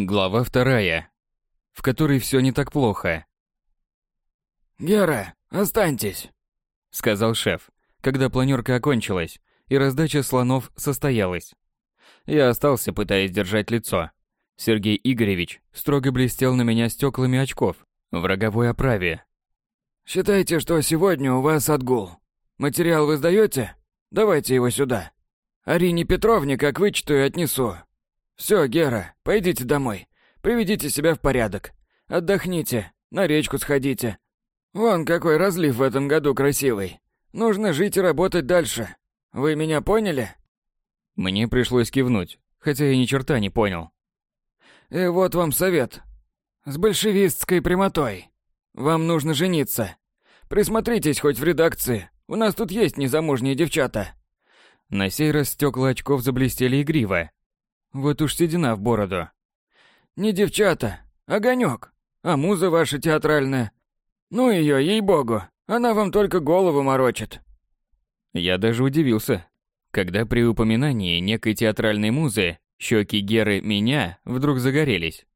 Глава вторая, в которой все не так плохо. «Гера, останьтесь», — сказал шеф, когда планерка окончилась и раздача слонов состоялась. Я остался, пытаясь держать лицо. Сергей Игоревич строго блестел на меня стеклами очков в роговой оправе. «Считайте, что сегодня у вас отгул. Материал вы сдаете? Давайте его сюда. Арине Петровне как вычту и отнесу. Все, Гера, пойдите домой. Приведите себя в порядок. Отдохните, на речку сходите. Вон какой разлив в этом году красивый. Нужно жить и работать дальше. Вы меня поняли? Мне пришлось кивнуть, хотя я ни черта не понял. И вот вам совет. С большевистской прямотой. Вам нужно жениться. Присмотритесь хоть в редакции. У нас тут есть незамужние девчата. На сей раз стекла очков заблестели игриво. Вот уж седина в бороду. Не девчата, огонек. А муза ваша театральная. Ну ее, ей-богу, она вам только голову морочит. Я даже удивился, когда при упоминании некой театральной музы щеки Геры меня вдруг загорелись.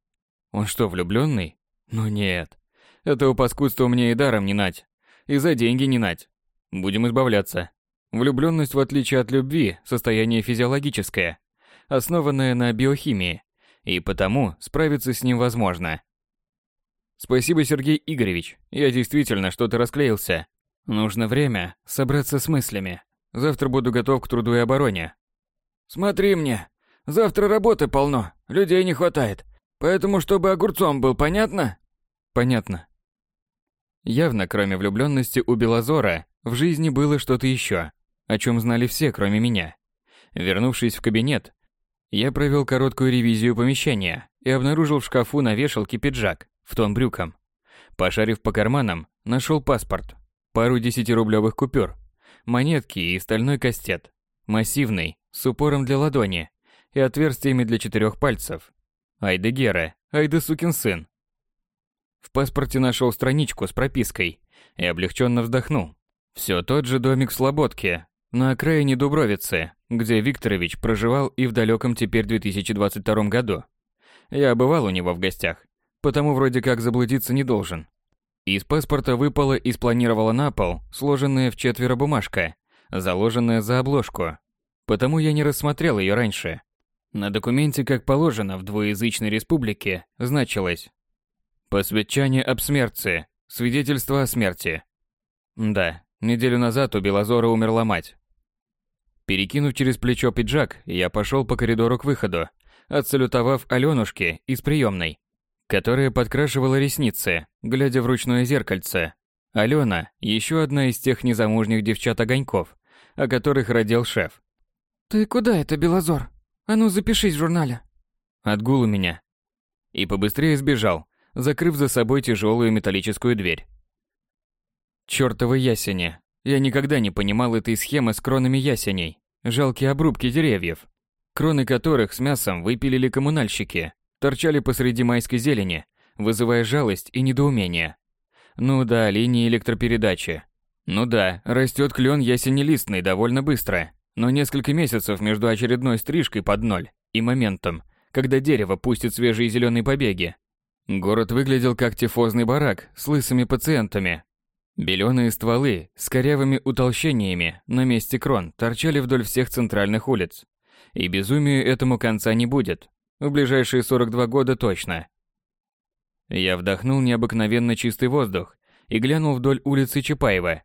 Он что, влюбленный? Ну нет. Этого паскудства мне и даром не нать. И за деньги не нать. Будем избавляться. Влюбленность, в отличие от любви, состояние физиологическое, основанное на биохимии, и потому справиться с ним возможно. Спасибо, Сергей Игоревич. Я действительно что-то расклеился. Нужно время собраться с мыслями. Завтра буду готов к труду и обороне. Смотри мне. Завтра работы полно, людей не хватает. Поэтому, чтобы огурцом был, понятно? Понятно. Явно, кроме влюбленности у Белозора, в жизни было что-то еще о чем знали все, кроме меня. Вернувшись в кабинет, я провел короткую ревизию помещения и обнаружил в шкафу на вешалке пиджак в тон брюкам. Пошарив по карманам, нашел паспорт, пару десятирублевых купюр, монетки и стальной кастет, массивный, с упором для ладони и отверстиями для четырех пальцев. Айда Гера, айда сукин сын. В паспорте нашел страничку с пропиской и облегченно вздохнул. Все тот же домик в Слободке, на окраине Дубровицы, где Викторович проживал и в далеком теперь 2022 году. Я бывал у него в гостях, потому вроде как заблудиться не должен. Из паспорта выпала и спланировала на пол сложенная в четверо бумажка, заложенная за обложку. Потому я не рассмотрел ее раньше. На документе, как положено в двуязычной республике, значилось «Посвящение об смерти, свидетельство о смерти». Да, неделю назад у Белозора умерла мать. Перекинув через плечо пиджак, я пошел по коридору к выходу, отсалютовав Алёнушке из приемной, которая подкрашивала ресницы, глядя в ручное зеркальце. Алена – еще одна из тех незамужних девчат-огоньков, о которых родил шеф. «Ты куда это, Белозор? А ну запишись в журнале». Отгул у меня. И побыстрее сбежал, закрыв за собой тяжелую металлическую дверь. Чёртовы ясени, я никогда не понимал этой схемы с кронами ясеней, жалкие обрубки деревьев, кроны которых с мясом выпилили коммунальщики, торчали посреди майской зелени, вызывая жалость и недоумение. Ну да, линии электропередачи. Ну да, растет клен ясенелистный довольно быстро, но несколько месяцев между очередной стрижкой под ноль и моментом, когда дерево пустит свежие зеленые побеги. Город выглядел как тифозный барак с лысыми пациентами, Беленые стволы с корявыми утолщениями на месте крон торчали вдоль всех центральных улиц. И безумию этому конца не будет. В ближайшие 42 года точно. Я вдохнул необыкновенно чистый воздух и глянул вдоль улицы Чапаева.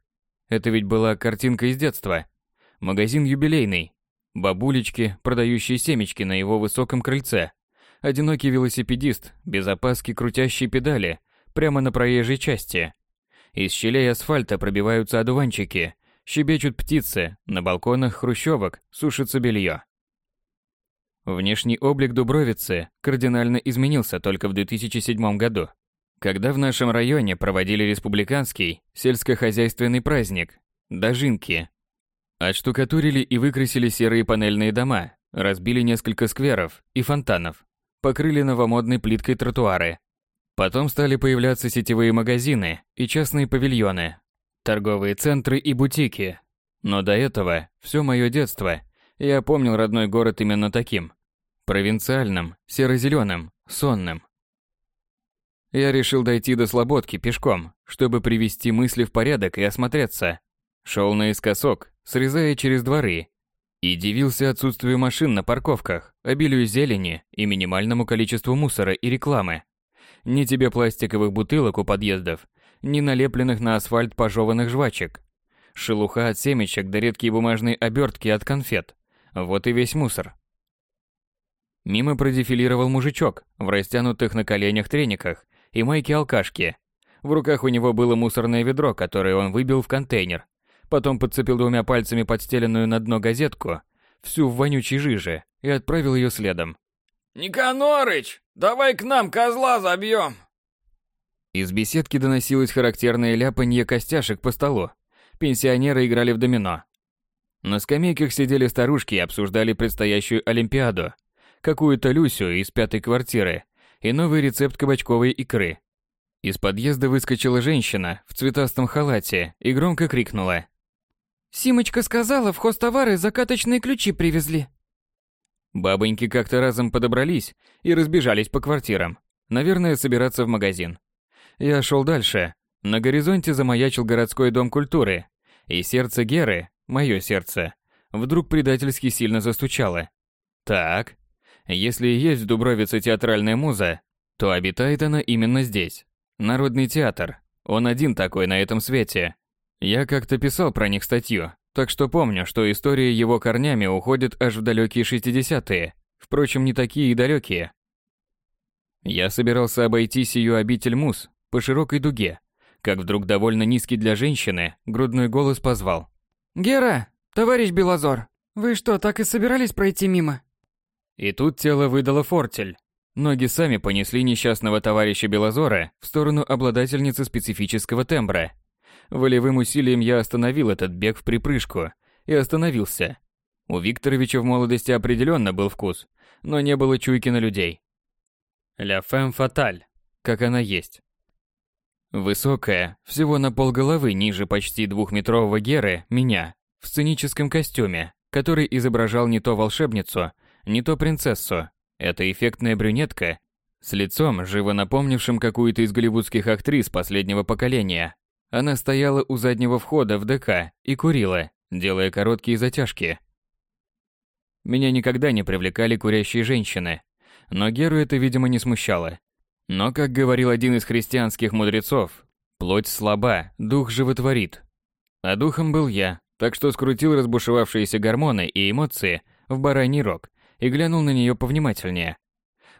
Это ведь была картинка из детства. Магазин юбилейный. Бабулечки, продающие семечки на его высоком крыльце. Одинокий велосипедист, без опаски крутящий педали, прямо на проезжей части – из щелей асфальта пробиваются одуванчики, щебечут птицы, на балконах хрущевок сушится белье. Внешний облик Дубровицы кардинально изменился только в 2007 году, когда в нашем районе проводили республиканский сельскохозяйственный праздник – Дожинки. Отштукатурили и выкрасили серые панельные дома, разбили несколько скверов и фонтанов, покрыли новомодной плиткой тротуары, Потом стали появляться сетевые магазины и частные павильоны, торговые центры и бутики. Но до этого, все мое детство, я помнил родной город именно таким. Провинциальным, серо-зеленым, сонным. Я решил дойти до Слободки пешком, чтобы привести мысли в порядок и осмотреться. Шел наискосок, срезая через дворы, и дивился отсутствию машин на парковках, обилию зелени и минимальному количеству мусора и рекламы. Ни тебе пластиковых бутылок у подъездов, ни налепленных на асфальт пожеванных жвачек. Шелуха от семечек да редкие бумажные обертки от конфет. Вот и весь мусор. Мимо продефилировал мужичок в растянутых на коленях трениках и майке алкашки. В руках у него было мусорное ведро, которое он выбил в контейнер. Потом подцепил двумя пальцами подстеленную на дно газетку, всю в вонючей жиже, и отправил ее следом. «Никанорыч, давай к нам козла забьем!» Из беседки доносилось характерное ляпанье костяшек по столу. Пенсионеры играли в домино. На скамейках сидели старушки и обсуждали предстоящую Олимпиаду, какую-то Люсю из пятой квартиры и новый рецепт кабачковой икры. Из подъезда выскочила женщина в цветастом халате и громко крикнула. «Симочка сказала, в хозтовары закаточные ключи привезли». Бабоньки как-то разом подобрались и разбежались по квартирам. Наверное, собираться в магазин. Я шел дальше. На горизонте замаячил городской дом культуры. И сердце Геры, мое сердце, вдруг предательски сильно застучало. Так, если есть в Дубровице театральная муза, то обитает она именно здесь. Народный театр. Он один такой на этом свете. Я как-то писал про них статью, так что помню, что история его корнями уходит аж в далекие 60-е. Впрочем, не такие и далекие. Я собирался обойти сию обитель муз по широкой дуге, как вдруг довольно низкий для женщины грудной голос позвал. «Гера, товарищ Белозор, вы что, так и собирались пройти мимо?» И тут тело выдало фортель. Ноги сами понесли несчастного товарища Белозора в сторону обладательницы специфического тембра. Волевым усилием я остановил этот бег в припрыжку и остановился. У Викторовича в молодости определенно был вкус, но не было чуйки на людей. Ля фэм фаталь, как она есть. Высокая, всего на полголовы ниже почти двухметрового Геры, меня, в сценическом костюме, который изображал не то волшебницу, не то принцессу. Это эффектная брюнетка с лицом, живо напомнившим какую-то из голливудских актрис последнего поколения. Она стояла у заднего входа в ДК и курила, делая короткие затяжки. Меня никогда не привлекали курящие женщины, но Геру это, видимо, не смущало. Но, как говорил один из христианских мудрецов, плоть слаба, дух животворит. А духом был я, так что скрутил разбушевавшиеся гормоны и эмоции в бараний рог и глянул на нее повнимательнее.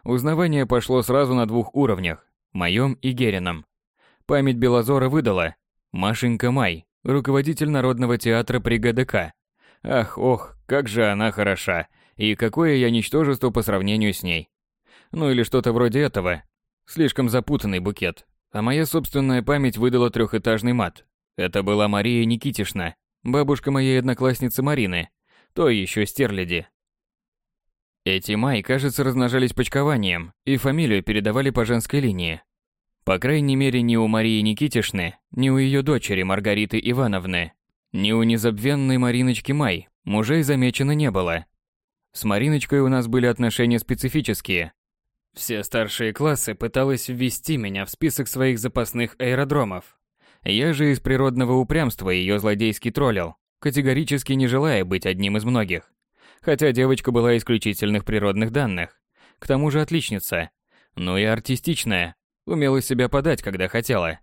Узнавание пошло сразу на двух уровнях, моем и Герином. Память Белозора выдала. Машенька Май, руководитель Народного театра при ГДК. Ах, ох, как же она хороша, и какое я ничтожество по сравнению с ней. Ну или что-то вроде этого. Слишком запутанный букет. А моя собственная память выдала трехэтажный мат. Это была Мария Никитишна, бабушка моей одноклассницы Марины, то еще стерляди. Эти Май, кажется, размножались почкованием и фамилию передавали по женской линии. По крайней мере, ни у Марии Никитишны, ни у ее дочери Маргариты Ивановны, ни у незабвенной Мариночки Май мужей замечено не было. С Мариночкой у нас были отношения специфические. Все старшие классы пыталась ввести меня в список своих запасных аэродромов. Я же из природного упрямства ее злодейски троллил, категорически не желая быть одним из многих хотя девочка была исключительных природных данных. К тому же отличница. Ну и артистичная. Умела себя подать, когда хотела.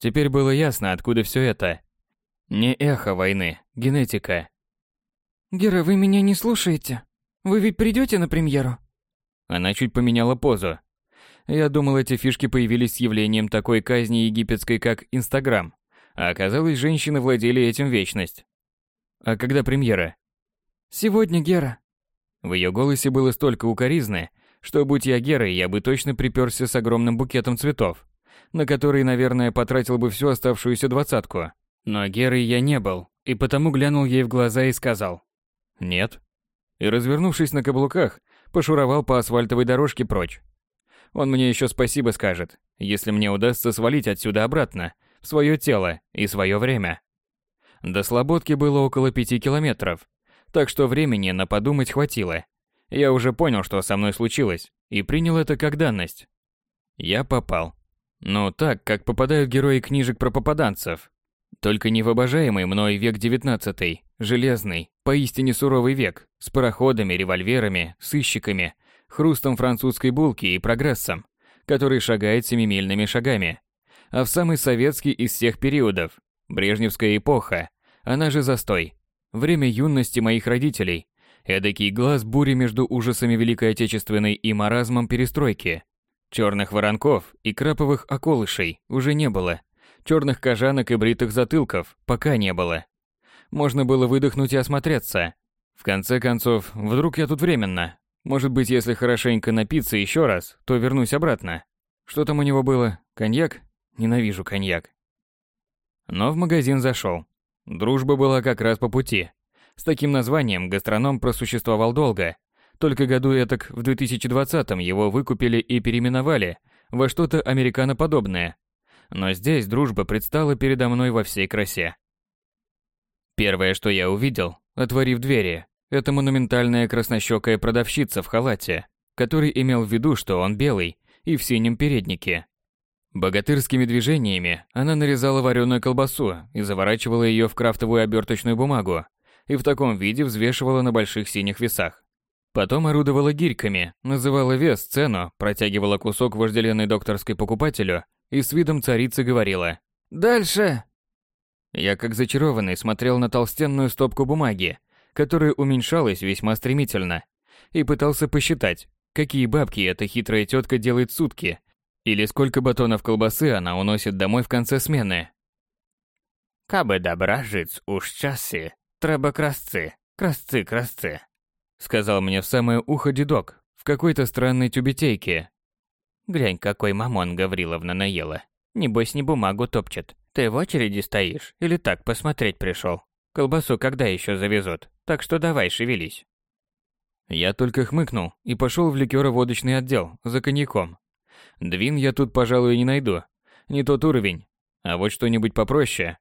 Теперь было ясно, откуда все это. Не эхо войны, генетика. «Гера, вы меня не слушаете? Вы ведь придете на премьеру?» Она чуть поменяла позу. Я думал, эти фишки появились с явлением такой казни египетской, как Инстаграм. А оказалось, женщины владели этим вечность. А когда премьера? Сегодня, Гера. В ее голосе было столько укоризны, что будь я Герой, я бы точно приперся с огромным букетом цветов, на который, наверное, потратил бы всю оставшуюся двадцатку. Но Герой я не был, и потому глянул ей в глаза и сказал «Нет». И, развернувшись на каблуках, пошуровал по асфальтовой дорожке прочь. Он мне еще спасибо скажет, если мне удастся свалить отсюда обратно, в свое тело и свое время. До Слободки было около пяти километров, так что времени на подумать хватило. Я уже понял, что со мной случилось, и принял это как данность. Я попал. Ну, так, как попадают герои книжек про попаданцев. Только не в обожаемый мной век XIX, железный, поистине суровый век, с пароходами, револьверами, сыщиками, хрустом французской булки и прогрессом, который шагает семимильными шагами. А в самый советский из всех периодов, Брежневская эпоха, она же застой, время юности моих родителей, эдакий глаз бури между ужасами Великой Отечественной и маразмом перестройки. Черных воронков и краповых околышей уже не было. Черных кожанок и бритых затылков пока не было. Можно было выдохнуть и осмотреться. В конце концов, вдруг я тут временно. Может быть, если хорошенько напиться еще раз, то вернусь обратно. Что там у него было? Коньяк? Ненавижу коньяк. Но в магазин зашел. Дружба была как раз по пути. С таким названием гастроном просуществовал долго. Только году этак в 2020-м его выкупили и переименовали во что-то американоподобное. Но здесь дружба предстала передо мной во всей красе. Первое, что я увидел, отворив двери, это монументальная краснощекая продавщица в халате, который имел в виду, что он белый и в синем переднике. Богатырскими движениями она нарезала вареную колбасу и заворачивала ее в крафтовую оберточную бумагу, и в таком виде взвешивала на больших синих весах. Потом орудовала гирьками, называла вес, цену, протягивала кусок вожделенной докторской покупателю и с видом царицы говорила «Дальше!». Я как зачарованный смотрел на толстенную стопку бумаги, которая уменьшалась весьма стремительно, и пытался посчитать, какие бабки эта хитрая тетка делает сутки, или сколько батонов колбасы она уносит домой в конце смены. «Кабы добра жить уж часы, Треба красцы, красцы, красцы, сказал мне в самое ухо дедок в какой-то странной тюбетейке. Глянь, какой мамон Гавриловна наела. Небось, не бумагу топчет. Ты в очереди стоишь или так посмотреть пришел? Колбасу когда еще завезут? Так что давай, шевелись. Я только хмыкнул и пошел в ликеро-водочный отдел за коньяком. Двин я тут, пожалуй, не найду. Не тот уровень. А вот что-нибудь попроще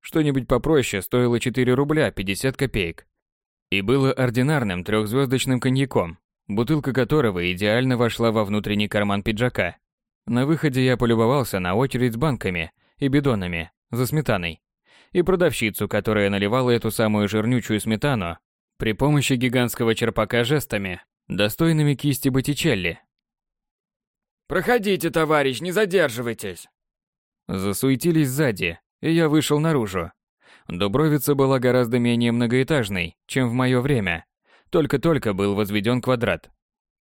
что-нибудь попроще стоило 4 рубля 50 копеек. И было ординарным трехзвездочным коньяком, бутылка которого идеально вошла во внутренний карман пиджака. На выходе я полюбовался на очередь с банками и бидонами за сметаной и продавщицу, которая наливала эту самую жирнючую сметану при помощи гигантского черпака жестами, достойными кисти Боттичелли. «Проходите, товарищ, не задерживайтесь!» Засуетились сзади, и я вышел наружу. Дубровица была гораздо менее многоэтажной, чем в мое время. Только-только был возведен квадрат.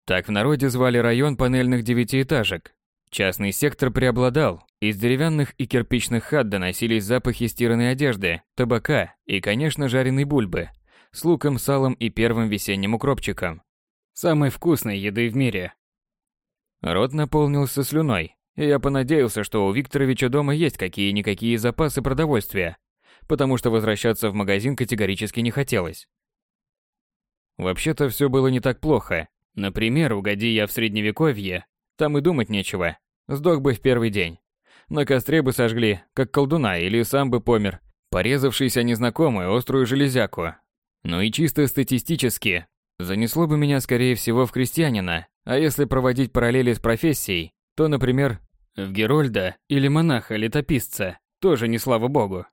Так в народе звали район панельных девятиэтажек. Частный сектор преобладал, из деревянных и кирпичных хат доносились запахи стиранной одежды, табака и, конечно, жареной бульбы с луком, салом и первым весенним укропчиком. Самой вкусной еды в мире. Рот наполнился слюной, и я понадеялся, что у Викторовича дома есть какие-никакие запасы продовольствия, потому что возвращаться в магазин категорически не хотелось. Вообще-то все было не так плохо. Например, угоди я в средневековье, там и думать нечего. Сдох бы в первый день. На костре бы сожгли, как колдуна, или сам бы помер, порезавшийся незнакомую острую железяку. Ну и чисто статистически, занесло бы меня скорее всего в крестьянина, а если проводить параллели с профессией, то, например, в Герольда или монаха-летописца тоже не слава богу.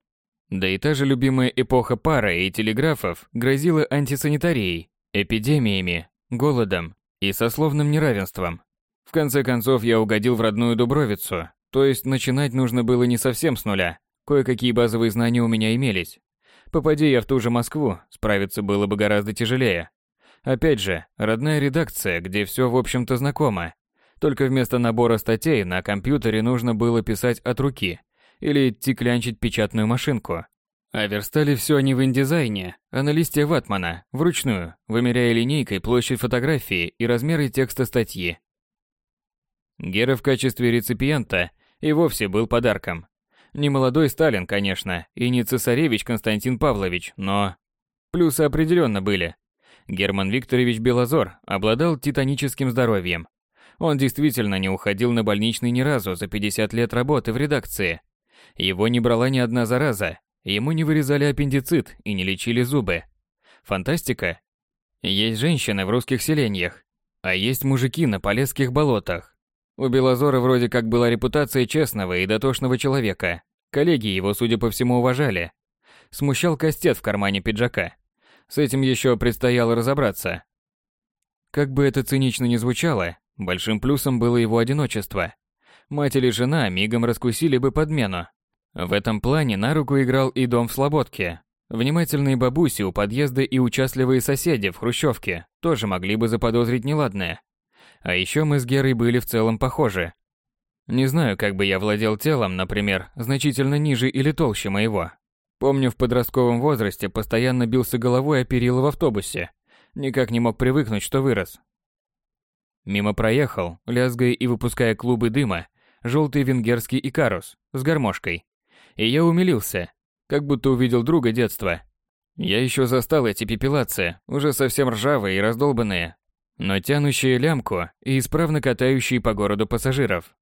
Да и та же любимая эпоха пара и телеграфов грозила антисанитарией, эпидемиями, голодом и сословным неравенством. В конце концов, я угодил в родную Дубровицу, то есть начинать нужно было не совсем с нуля. Кое-какие базовые знания у меня имелись. Попади я в ту же Москву, справиться было бы гораздо тяжелее. Опять же, родная редакция, где все в общем-то знакомо, только вместо набора статей на компьютере нужно было писать от руки или идти клянчить печатную машинку. А верстали все не в индизайне, а на листе ватмана, вручную, вымеряя линейкой площадь фотографии и размеры текста статьи. Гера в качестве реципиента и вовсе был подарком. Не молодой Сталин, конечно, и не цесаревич Константин Павлович, но... Плюсы определенно были. Герман Викторович Белозор обладал титаническим здоровьем, он действительно не уходил на больничный ни разу за 50 лет работы в редакции. Его не брала ни одна зараза, ему не вырезали аппендицит и не лечили зубы. Фантастика? Есть женщины в русских селениях. А есть мужики на Полесских болотах. У Белозора вроде как была репутация честного и дотошного человека. Коллеги его, судя по всему, уважали. Смущал кастет в кармане пиджака. С этим еще предстояло разобраться. Как бы это цинично ни звучало, большим плюсом было его одиночество. Мать или жена мигом раскусили бы подмену. В этом плане на руку играл и дом в Слободке. Внимательные бабуси у подъезда и участливые соседи в Хрущевке тоже могли бы заподозрить неладное. А еще мы с Герой были в целом похожи. Не знаю, как бы я владел телом, например, значительно ниже или толще моего. Помню, в подростковом возрасте постоянно бился головой о перила в автобусе. Никак не мог привыкнуть, что вырос. Мимо проехал, лязгая и выпуская клубы дыма, желтый венгерский икарус с гармошкой. И я умилился, как будто увидел друга детства. Я еще застал эти пепелацы, уже совсем ржавые и раздолбанные, но тянущие лямку и исправно катающие по городу пассажиров.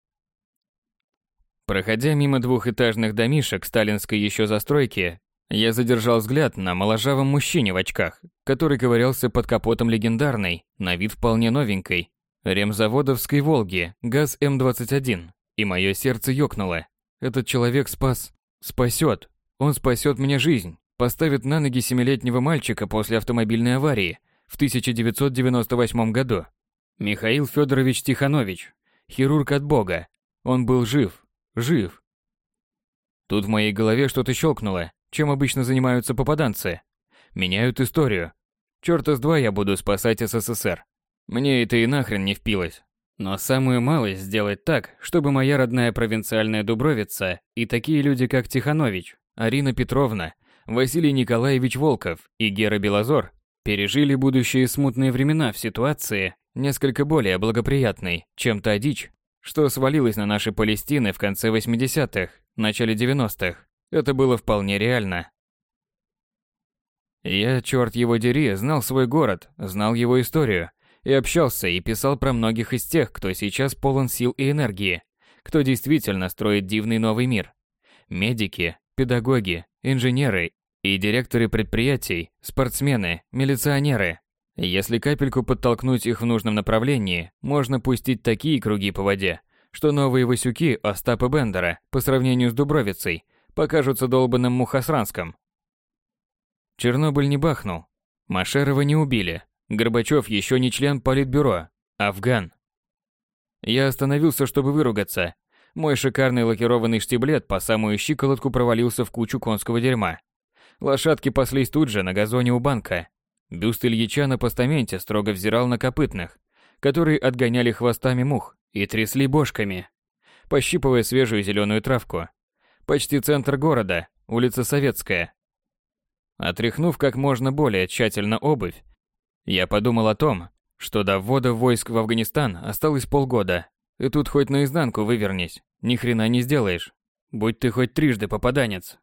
Проходя мимо двухэтажных домишек сталинской еще застройки, я задержал взгляд на моложавом мужчине в очках, который ковырялся под капотом легендарной, на вид вполне новенькой, ремзаводовской «Волги» ГАЗ-М21, и мое сердце ёкнуло. Этот человек спас, спасет, он спасет мне жизнь, поставит на ноги семилетнего мальчика после автомобильной аварии в 1998 году. Михаил Федорович Тиханович, хирург от Бога. Он был жив, жив. Тут в моей голове что-то щелкнуло, чем обычно занимаются попаданцы. Меняют историю. Чёрта с два я буду спасать СССР. Мне это и нахрен не впилось. Но самую малость сделать так, чтобы моя родная провинциальная Дубровица и такие люди, как Тиханович, Арина Петровна, Василий Николаевич Волков и Гера Белозор пережили будущие смутные времена в ситуации, несколько более благоприятной, чем та дичь, что свалилась на наши Палестины в конце 80-х, начале 90-х. Это было вполне реально. Я, черт его дери, знал свой город, знал его историю, и общался и писал про многих из тех, кто сейчас полон сил и энергии, кто действительно строит дивный новый мир. Медики, педагоги, инженеры и директоры предприятий, спортсмены, милиционеры. Если капельку подтолкнуть их в нужном направлении, можно пустить такие круги по воде, что новые Васюки Остапа Бендера по сравнению с Дубровицей покажутся долбанным Мухосранском. Чернобыль не бахнул. Машерова не убили. Горбачев еще не член политбюро. Афган. Я остановился, чтобы выругаться. Мой шикарный лакированный штиблет по самую щиколотку провалился в кучу конского дерьма. Лошадки паслись тут же на газоне у банка. Бюст Ильича на постаменте строго взирал на копытных, которые отгоняли хвостами мух и трясли бошками, пощипывая свежую зеленую травку. Почти центр города, улица Советская. Отряхнув как можно более тщательно обувь, я подумал о том, что до ввода войск в Афганистан осталось полгода. И тут хоть наизнанку вывернись, ни хрена не сделаешь. Будь ты хоть трижды попаданец,